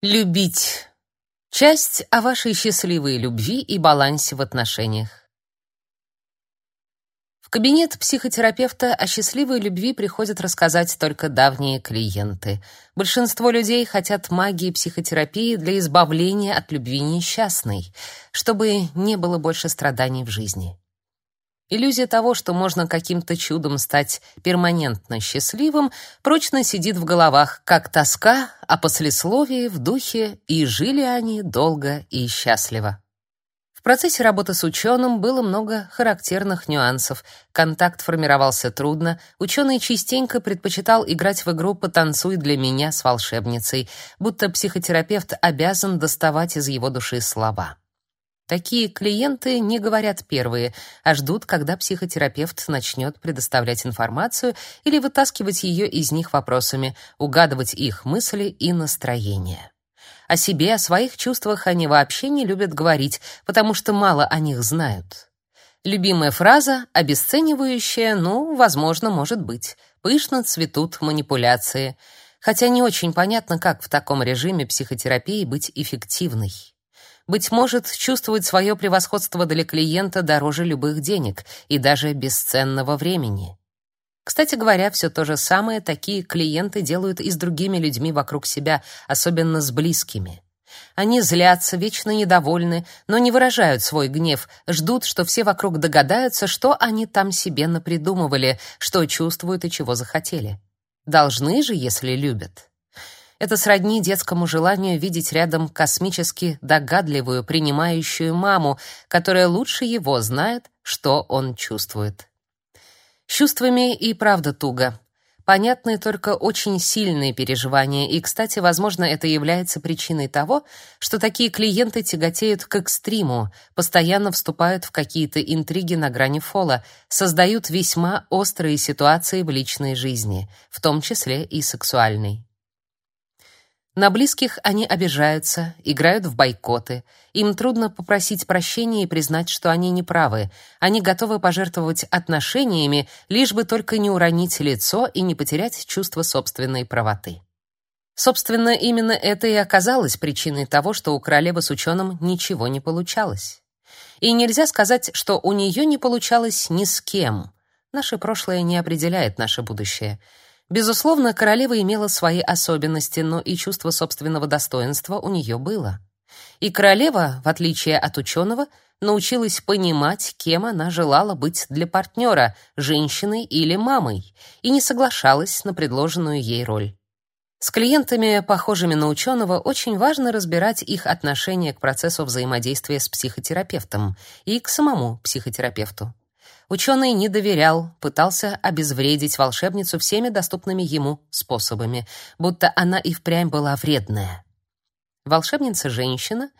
Любить. Часть о вашей счастливой любви и балансе в отношениях. В кабинет психотерапевта о счастливой любви приходят рассказать только давние клиенты. Большинство людей хотят магии психотерапии для избавления от любви несчастной, чтобы не было больше страданий в жизни. Иллюзия того, что можно каким-то чудом стать перманентно счастливым, прочно сидит в головах, как тоска о послесловии в духе «и жили они долго и счастливо». В процессе работы с ученым было много характерных нюансов. Контакт формировался трудно, ученый частенько предпочитал играть в игру «Потанцуй для меня с волшебницей», будто психотерапевт обязан доставать из его души слова. Такие клиенты не говорят первые, а ждут, когда психотерапевт начнет предоставлять информацию или вытаскивать ее из них вопросами, угадывать их мысли и настроение. О себе, о своих чувствах они вообще не любят говорить, потому что мало о них знают. Любимая фраза, обесценивающая, ну, возможно, может быть. Пышно цветут манипуляции. Хотя не очень понятно, как в таком режиме психотерапии быть эффективной. Быть может, чувствовать свое превосходство для клиента дороже любых денег и даже бесценного времени. Кстати говоря, все то же самое такие клиенты делают и с другими людьми вокруг себя, особенно с близкими. Они злятся, вечно недовольны, но не выражают свой гнев, ждут, что все вокруг догадаются, что они там себе напридумывали, что чувствуют и чего захотели. Должны же, если любят. Это сродни детскому желанию видеть рядом космически догадливую, принимающую маму, которая лучше его знает, что он чувствует. Чувствами и правда туго. Понятны только очень сильные переживания, и, кстати, возможно, это является причиной того, что такие клиенты тяготеют к экстриму, постоянно вступают в какие-то интриги на грани фола, создают весьма острые ситуации в личной жизни, в том числе и сексуальной. На близких они обижаются, играют в бойкоты. Им трудно попросить прощения и признать, что они не правы. Они готовы пожертвовать отношениями, лишь бы только не уронить лицо и не потерять чувство собственной правоты. Собственно, именно это и оказалось причиной того, что у королевы с ученым ничего не получалось. И нельзя сказать, что у нее не получалось ни с кем. Наше прошлое не определяет наше будущее. Безусловно, королева имела свои особенности, но и чувство собственного достоинства у нее было. И королева, в отличие от ученого, научилась понимать, кем она желала быть для партнера, женщиной или мамой, и не соглашалась на предложенную ей роль. С клиентами, похожими на ученого, очень важно разбирать их отношение к процессу взаимодействия с психотерапевтом и к самому психотерапевту. Ученый не доверял, пытался обезвредить волшебницу всеми доступными ему способами, будто она и впрямь была вредная. Волшебница женщина,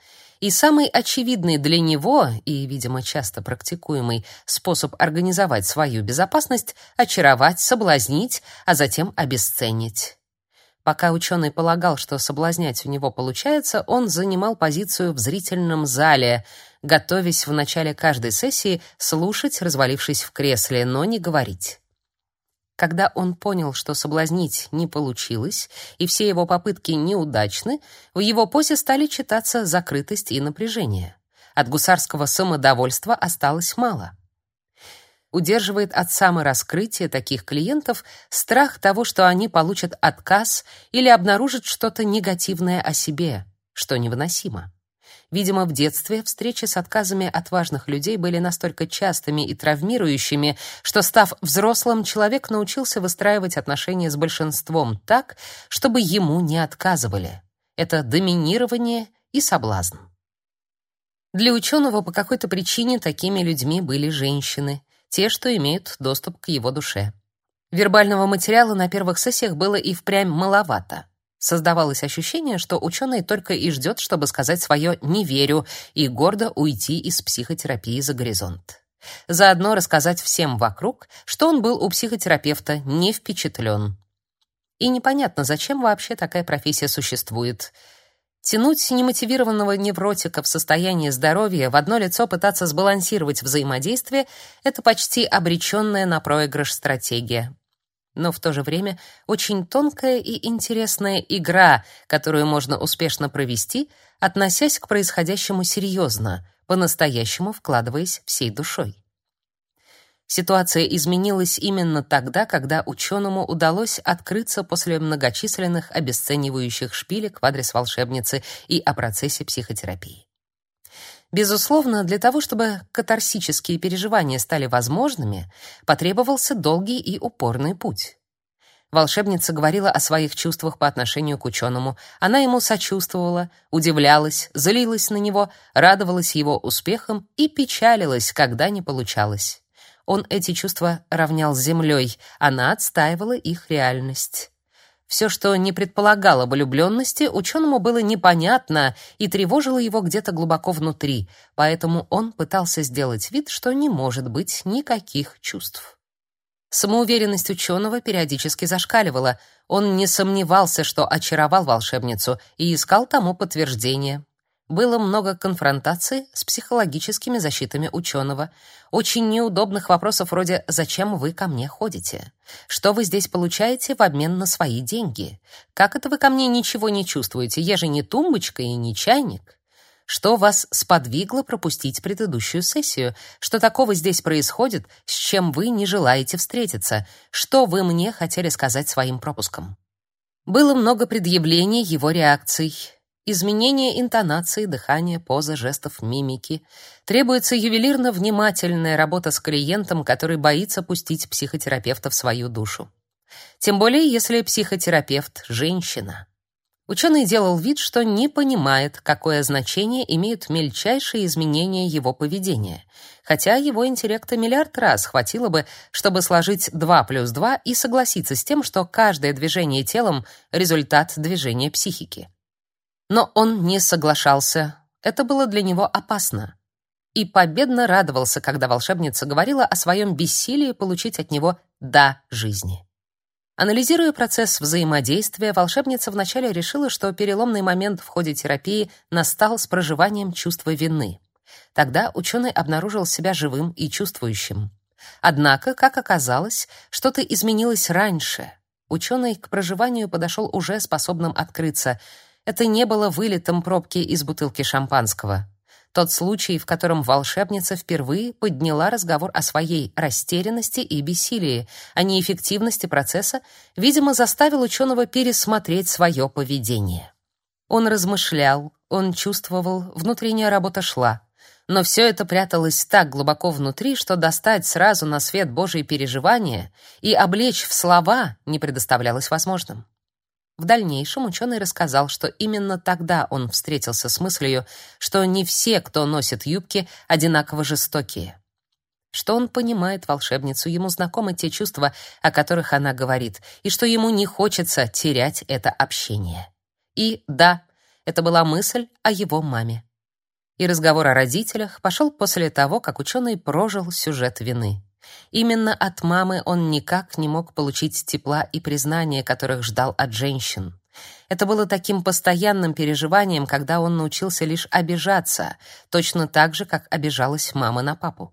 и самый очевидный для него и, видимо, часто практикуемый способ организовать свою безопасность очаровать, соблазнить, а затем обесценить. Пока ученый полагал, что соблазнять у него получается, он занимал позицию в зрительном зале, готовясь в начале каждой сессии слушать, развалившись в кресле, но не говорить. Когда он понял, что соблазнить не получилось, и все его попытки неудачны, в его позе стали читаться закрытость и напряжение. От гусарского самодовольства осталось мало удерживает от самораскрытия таких клиентов страх того, что они получат отказ или обнаружат что-то негативное о себе, что невыносимо. Видимо, в детстве встречи с отказами от важных людей были настолько частыми и травмирующими, что, став взрослым, человек научился выстраивать отношения с большинством так, чтобы ему не отказывали. Это доминирование и соблазн. Для ученого по какой-то причине такими людьми были женщины, те, что имеют доступ к его душе. Вербального материала на первых сессиях было и впрямь маловато. Создавалось ощущение, что ученый только и ждет, чтобы сказать свое «не верю» и гордо уйти из психотерапии за горизонт. Заодно рассказать всем вокруг, что он был у психотерапевта не впечатлен. И непонятно, зачем вообще такая профессия существует — Тянуть немотивированного невротика в состояние здоровья в одно лицо пытаться сбалансировать взаимодействие — это почти обреченная на проигрыш стратегия. Но в то же время очень тонкая и интересная игра, которую можно успешно провести, относясь к происходящему серьезно, по-настоящему вкладываясь всей душой. Ситуация изменилась именно тогда, когда ученому удалось открыться после многочисленных обесценивающих шпилек в адрес волшебницы и о процессе психотерапии. Безусловно, для того, чтобы катарсические переживания стали возможными, потребовался долгий и упорный путь. Волшебница говорила о своих чувствах по отношению к ученому. Она ему сочувствовала, удивлялась, злилась на него, радовалась его успехам и печалилась, когда не получалось. Он эти чувства равнял с землей, она отстаивала их реальность. Все, что не предполагало влюбленности, ученому было непонятно и тревожило его где-то глубоко внутри, поэтому он пытался сделать вид, что не может быть никаких чувств. Самоуверенность ученого периодически зашкаливала. Он не сомневался, что очаровал волшебницу, и искал тому подтверждение было много конфронтаций с психологическими защитами ученого, очень неудобных вопросов вроде «Зачем вы ко мне ходите?», «Что вы здесь получаете в обмен на свои деньги?», «Как это вы ко мне ничего не чувствуете? Я же не тумбочка и не чайник?» Что вас сподвигло пропустить предыдущую сессию? Что такого здесь происходит, с чем вы не желаете встретиться? Что вы мне хотели сказать своим пропуском? Было много предъявлений его реакций изменение интонации, дыхания, позы, жестов, мимики. Требуется ювелирно внимательная работа с клиентом, который боится пустить психотерапевта в свою душу. Тем более, если психотерапевт — женщина. Ученый делал вид, что не понимает, какое значение имеют мельчайшие изменения его поведения, хотя его интеллекта миллиард раз хватило бы, чтобы сложить 2 плюс 2 и согласиться с тем, что каждое движение телом — результат движения психики. Но он не соглашался. Это было для него опасно. И победно радовался, когда волшебница говорила о своем бессилии получить от него «да» жизни. Анализируя процесс взаимодействия, волшебница вначале решила, что переломный момент в ходе терапии настал с проживанием чувства вины. Тогда ученый обнаружил себя живым и чувствующим. Однако, как оказалось, что-то изменилось раньше. Ученый к проживанию подошел уже способным открыться — это не было вылетом пробки из бутылки шампанского. Тот случай, в котором волшебница впервые подняла разговор о своей растерянности и бессилии, о неэффективности процесса, видимо, заставил ученого пересмотреть свое поведение. Он размышлял, он чувствовал, внутренняя работа шла. Но все это пряталось так глубоко внутри, что достать сразу на свет Божьи переживания и облечь в слова не предоставлялось возможным. В дальнейшем ученый рассказал, что именно тогда он встретился с мыслью, что не все, кто носит юбки, одинаково жестокие. Что он понимает волшебницу, ему знакомы те чувства, о которых она говорит, и что ему не хочется терять это общение. И да, это была мысль о его маме. И разговор о родителях пошел после того, как ученый прожил сюжет вины. Именно от мамы он никак не мог получить тепла и признания, которых ждал от женщин. Это было таким постоянным переживанием, когда он научился лишь обижаться, точно так же, как обижалась мама на папу.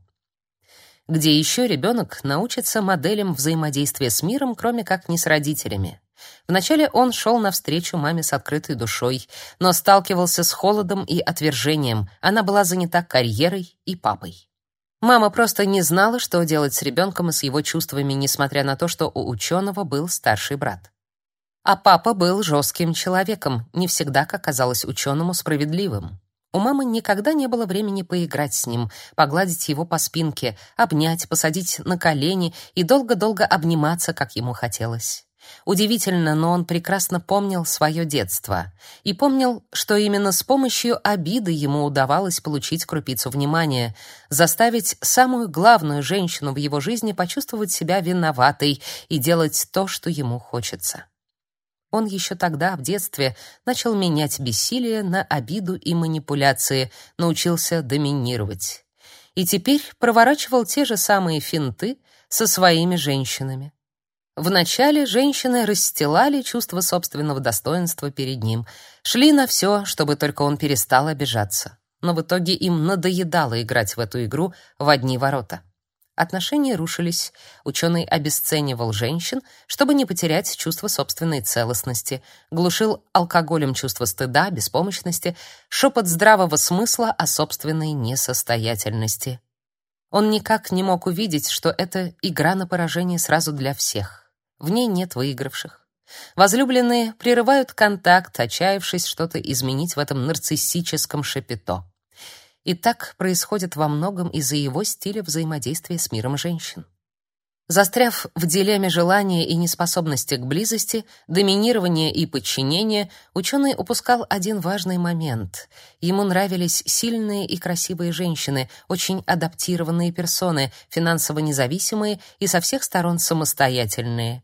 Где еще ребенок научится моделям взаимодействия с миром, кроме как не с родителями? Вначале он шел навстречу маме с открытой душой, но сталкивался с холодом и отвержением. Она была занята карьерой и папой. Мама просто не знала, что делать с ребенком и с его чувствами, несмотря на то, что у ученого был старший брат. А папа был жестким человеком, не всегда, как казалось ученому, справедливым. У мамы никогда не было времени поиграть с ним, погладить его по спинке, обнять, посадить на колени и долго-долго обниматься, как ему хотелось. Удивительно, но он прекрасно помнил свое детство и помнил, что именно с помощью обиды ему удавалось получить крупицу внимания, заставить самую главную женщину в его жизни почувствовать себя виноватой и делать то, что ему хочется. Он еще тогда, в детстве, начал менять бессилие на обиду и манипуляции, научился доминировать. И теперь проворачивал те же самые финты со своими женщинами. Вначале женщины расстилали чувство собственного достоинства перед ним, шли на все, чтобы только он перестал обижаться. Но в итоге им надоедало играть в эту игру в одни ворота. Отношения рушились. Ученый обесценивал женщин, чтобы не потерять чувство собственной целостности, глушил алкоголем чувство стыда, беспомощности, шепот здравого смысла о собственной несостоятельности. Он никак не мог увидеть, что это игра на поражение сразу для всех. В ней нет выигравших. Возлюбленные прерывают контакт, отчаявшись что-то изменить в этом нарциссическом шапито. И так происходит во многом из-за его стиля взаимодействия с миром женщин. Застряв в дилемме желания и неспособности к близости, доминирования и подчинения, ученый упускал один важный момент. Ему нравились сильные и красивые женщины, очень адаптированные персоны, финансово независимые и со всех сторон самостоятельные.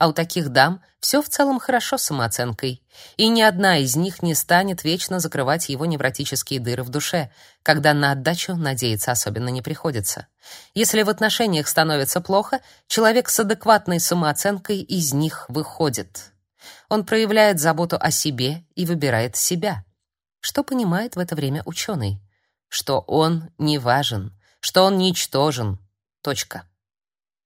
А у таких дам все в целом хорошо с самооценкой, и ни одна из них не станет вечно закрывать его невротические дыры в душе, когда на отдачу надеяться особенно не приходится. Если в отношениях становится плохо, человек с адекватной самооценкой из них выходит. Он проявляет заботу о себе и выбирает себя. Что понимает в это время ученый? Что он не важен, что он ничтожен. Точка.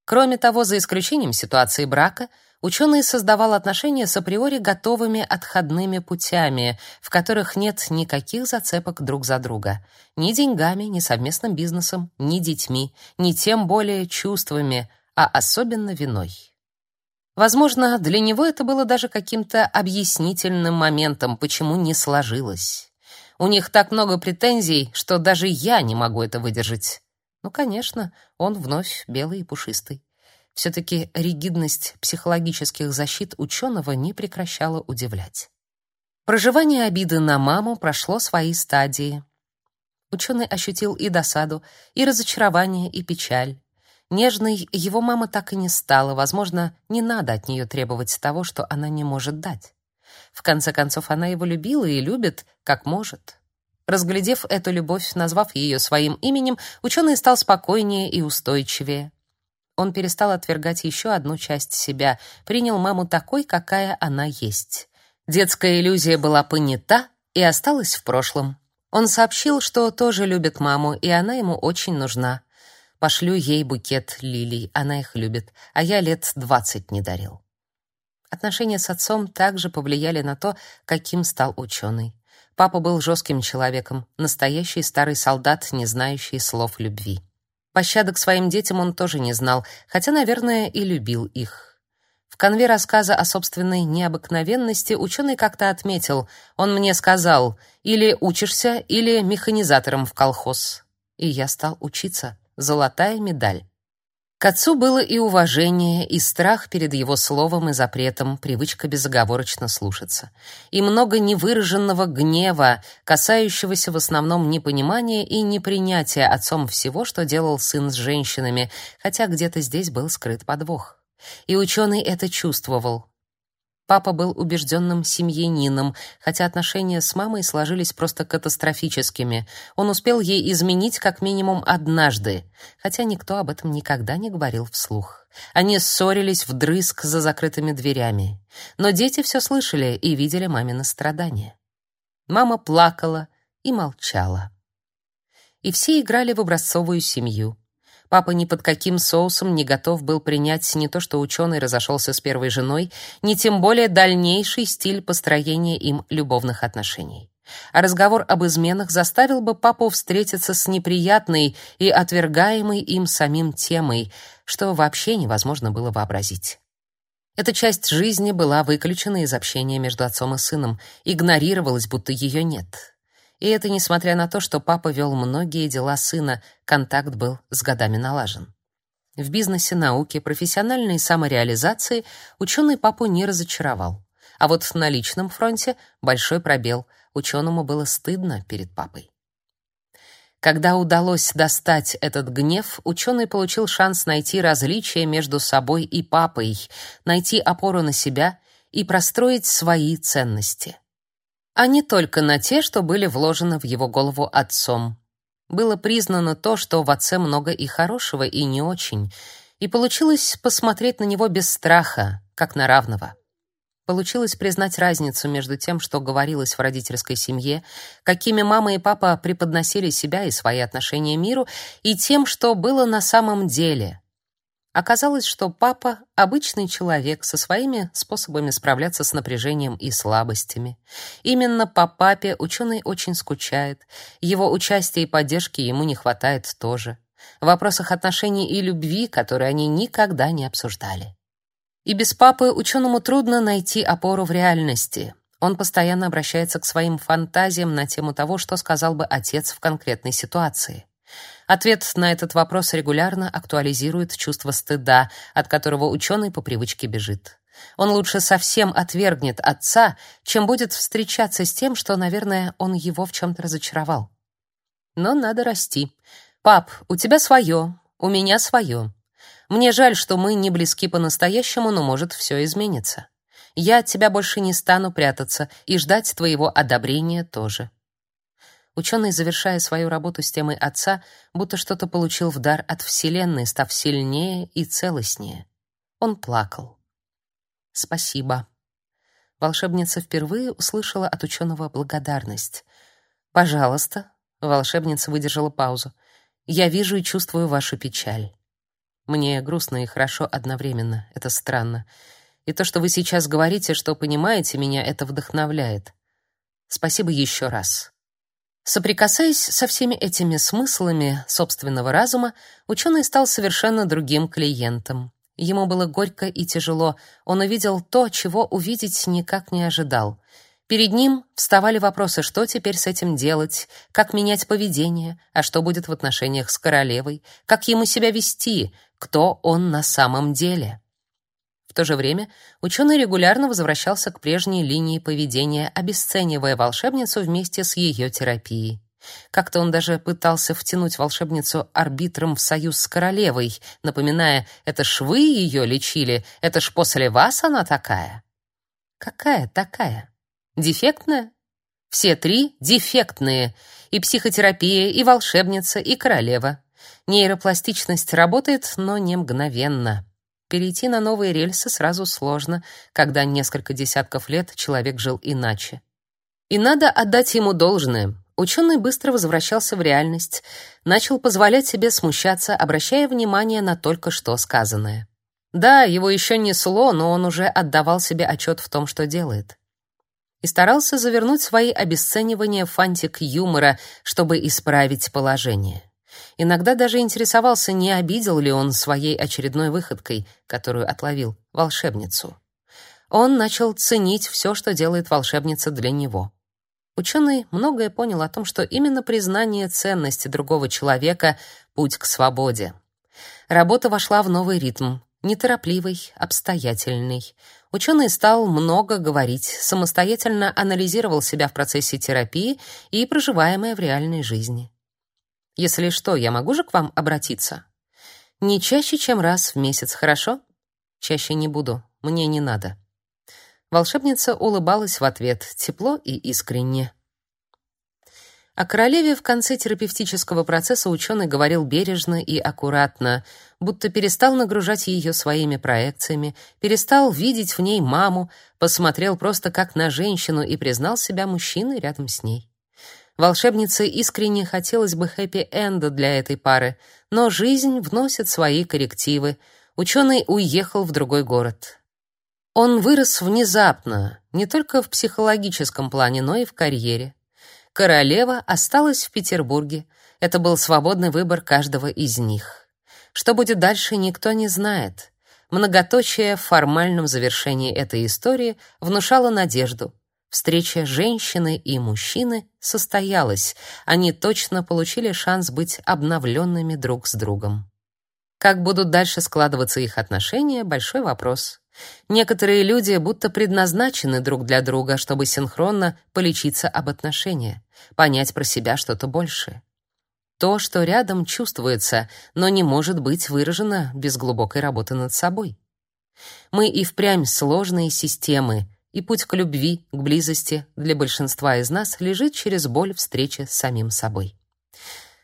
Кроме того, за исключением ситуации брака, ученый создавал отношения с априори готовыми отходными путями, в которых нет никаких зацепок друг за друга. Ни деньгами, ни совместным бизнесом, ни детьми, ни тем более чувствами, а особенно виной. Возможно, для него это было даже каким-то объяснительным моментом, почему не сложилось. У них так много претензий, что даже я не могу это выдержать. Ну, конечно, он вновь белый и пушистый. Все-таки ригидность психологических защит ученого не прекращала удивлять. Проживание обиды на маму прошло свои стадии. Ученый ощутил и досаду, и разочарование, и печаль. Нежной его мама так и не стала, возможно, не надо от нее требовать того, что она не может дать. В конце концов, она его любила и любит, как может. Разглядев эту любовь, назвав ее своим именем, ученый стал спокойнее и устойчивее. Он перестал отвергать еще одну часть себя, принял маму такой, какая она есть. Детская иллюзия была понята и осталась в прошлом. Он сообщил, что тоже любит маму, и она ему очень нужна. Пошлю ей букет лилий, она их любит, а я лет двадцать не дарил. Отношения с отцом также повлияли на то, каким стал ученый. Папа был жестким человеком, настоящий старый солдат, не знающий слов любви. Пощады к своим детям он тоже не знал, хотя, наверное, и любил их. В конве рассказа о собственной необыкновенности ученый как-то отметил, он мне сказал, или учишься, или механизатором в колхоз. И я стал учиться. Золотая медаль. К отцу было и уважение, и страх перед его словом и запретом, привычка безоговорочно слушаться, и много невыраженного гнева, касающегося в основном непонимания и непринятия отцом всего, что делал сын с женщинами, хотя где-то здесь был скрыт подвох. И ученый это чувствовал, Папа был убежденным семьянином, хотя отношения с мамой сложились просто катастрофическими. Он успел ей изменить как минимум однажды, хотя никто об этом никогда не говорил вслух. Они ссорились вдрызг за закрытыми дверями. Но дети все слышали и видели мамины страдания. Мама плакала и молчала. И все играли в образцовую семью. Папа ни под каким соусом не готов был принять не то, что ученый разошелся с первой женой, ни тем более дальнейший стиль построения им любовных отношений. А разговор об изменах заставил бы папу встретиться с неприятной и отвергаемой им самим темой, что вообще невозможно было вообразить. Эта часть жизни была выключена из общения между отцом и сыном, игнорировалась, будто ее нет. И это несмотря на то, что папа вел многие дела сына, контакт был с годами налажен. В бизнесе, науке, профессиональной самореализации ученый папу не разочаровал. А вот на личном фронте большой пробел. Ученому было стыдно перед папой. Когда удалось достать этот гнев, ученый получил шанс найти различия между собой и папой, найти опору на себя и простроить свои ценности а не только на те, что были вложены в его голову отцом. Было признано то, что в отце много и хорошего, и не очень, и получилось посмотреть на него без страха, как на равного. Получилось признать разницу между тем, что говорилось в родительской семье, какими мама и папа преподносили себя и свои отношения миру, и тем, что было на самом деле. Оказалось, что папа — обычный человек со своими способами справляться с напряжением и слабостями. Именно по папе ученый очень скучает, его участия и поддержки ему не хватает тоже. В вопросах отношений и любви, которые они никогда не обсуждали. И без папы ученому трудно найти опору в реальности. Он постоянно обращается к своим фантазиям на тему того, что сказал бы отец в конкретной ситуации. Ответ на этот вопрос регулярно актуализирует чувство стыда, от которого ученый по привычке бежит. Он лучше совсем отвергнет отца, чем будет встречаться с тем, что, наверное, он его в чем-то разочаровал. Но надо расти. «Пап, у тебя свое, у меня свое. Мне жаль, что мы не близки по-настоящему, но может все изменится. Я от тебя больше не стану прятаться и ждать твоего одобрения тоже. Ученый, завершая свою работу с темой отца, будто что-то получил в дар от Вселенной, став сильнее и целостнее. Он плакал. «Спасибо». Волшебница впервые услышала от ученого благодарность. «Пожалуйста», — волшебница выдержала паузу, — «я вижу и чувствую вашу печаль. Мне грустно и хорошо одновременно. Это странно. И то, что вы сейчас говорите, что понимаете меня, это вдохновляет. Спасибо еще раз. Соприкасаясь со всеми этими смыслами собственного разума, ученый стал совершенно другим клиентом. Ему было горько и тяжело. Он увидел то, чего увидеть никак не ожидал. Перед ним вставали вопросы, что теперь с этим делать, как менять поведение, а что будет в отношениях с королевой, как ему себя вести, кто он на самом деле. В то же время ученый регулярно возвращался к прежней линии поведения, обесценивая волшебницу вместе с ее терапией. Как-то он даже пытался втянуть волшебницу арбитром в союз с королевой, напоминая, это ж вы ее лечили, это ж после вас она такая. Какая такая? Дефектная? Все три дефектные. И психотерапия, и волшебница, и королева. Нейропластичность работает, но не мгновенно. Перейти на новые рельсы сразу сложно, когда несколько десятков лет человек жил иначе. И надо отдать ему должное. Ученый быстро возвращался в реальность, начал позволять себе смущаться, обращая внимание на только что сказанное. Да, его еще несло, но он уже отдавал себе отчет в том, что делает. И старался завернуть свои обесценивания в фантик юмора, чтобы исправить положение. Иногда даже интересовался, не обидел ли он своей очередной выходкой, которую отловил, волшебницу. Он начал ценить все, что делает волшебница для него. Ученый многое понял о том, что именно признание ценности другого человека — путь к свободе. Работа вошла в новый ритм, неторопливый, обстоятельный. Ученый стал много говорить, самостоятельно анализировал себя в процессе терапии и проживаемое в реальной жизни. Если что, я могу же к вам обратиться? Не чаще, чем раз в месяц, хорошо? Чаще не буду, мне не надо. Волшебница улыбалась в ответ, тепло и искренне. О королеве в конце терапевтического процесса ученый говорил бережно и аккуратно, будто перестал нагружать ее своими проекциями, перестал видеть в ней маму, посмотрел просто как на женщину и признал себя мужчиной рядом с ней. Волшебнице искренне хотелось бы хэппи-энда для этой пары, но жизнь вносит свои коррективы. Ученый уехал в другой город. Он вырос внезапно, не только в психологическом плане, но и в карьере. Королева осталась в Петербурге. Это был свободный выбор каждого из них. Что будет дальше, никто не знает. Многоточие в формальном завершении этой истории внушало надежду. Встреча женщины и мужчины состоялась. Они точно получили шанс быть обновленными друг с другом. Как будут дальше складываться их отношения большой вопрос. Некоторые люди будто предназначены друг для друга, чтобы синхронно полечиться об отношения, понять про себя что-то большее. То, что рядом чувствуется, но не может быть выражено без глубокой работы над собой. Мы и впрямь сложные системы, и путь к любви, к близости для большинства из нас лежит через боль встречи с самим собой.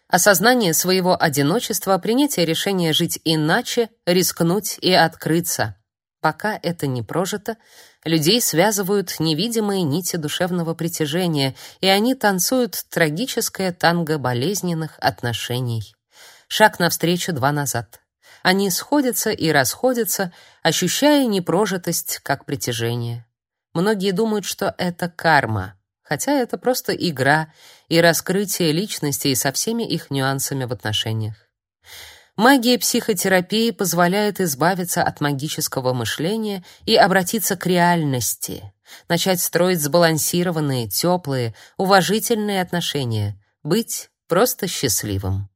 Осознание своего одиночества, принятие решения жить иначе, рискнуть и открыться. Пока это не прожито, Людей связывают невидимые нити душевного притяжения, и они танцуют трагическое танго болезненных отношений. Шаг навстречу, два назад. Они сходятся и расходятся, ощущая непрожитость как притяжение. Многие думают, что это карма, хотя это просто игра и раскрытие личностей со всеми их нюансами в отношениях. Магия психотерапии позволяет избавиться от магического мышления и обратиться к реальности, начать строить сбалансированные, теплые, уважительные отношения, быть просто счастливым.